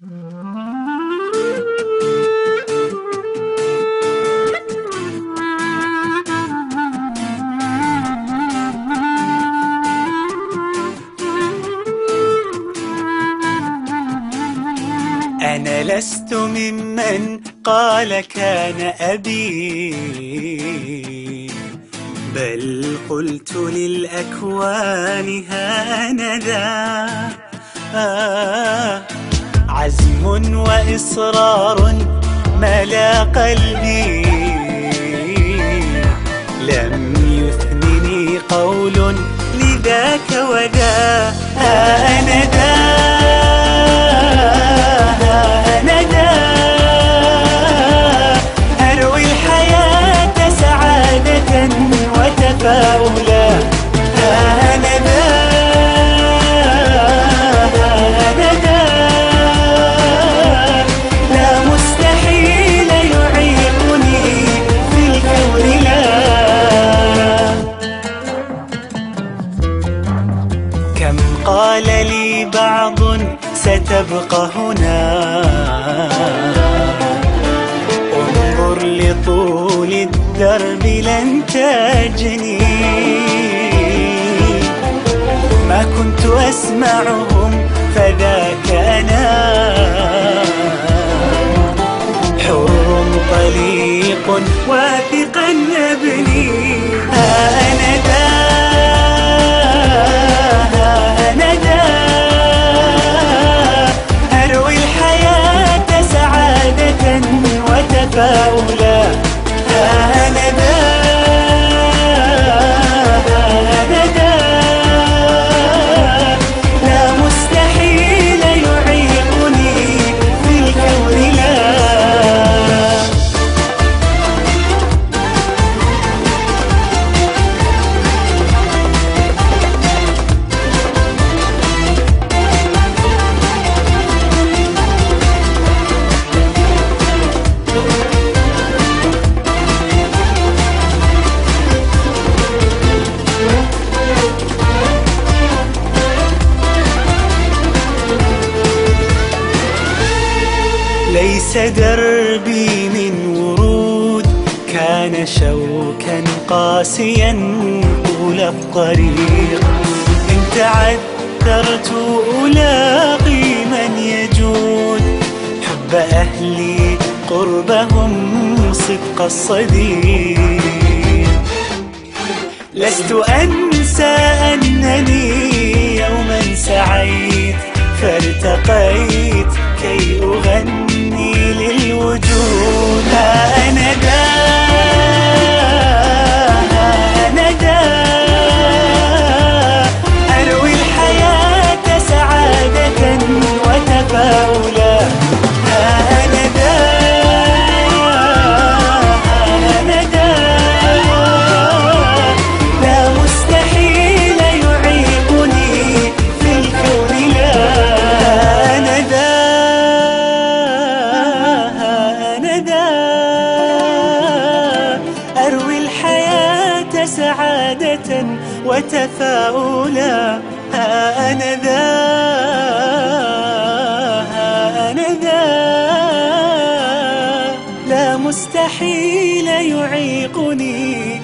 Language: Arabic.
أنا لست ممن قال كان أبي بل قلت للأكوان هانذا. آه عزم وإصرار ملا قلبي لم يثنني قول لذاك وذا قال لي بعض ستبقى هنا؟ انظر لطول الدرب لن تجني. ما كنت أسمعهم فذاك أنا. حر طليق واثقا أبني أنا ذا ليس دربي من ورود. كان شوكا قاسيا طول الطريق. إن تعثرت ألاقي من يجود. حب أهلي قربهم صدق الصديق. لست أنسى أنني يوما سعيت سعادة وتفاؤلا. أنا ذا أنا ذا. لا مستحيل يعيقني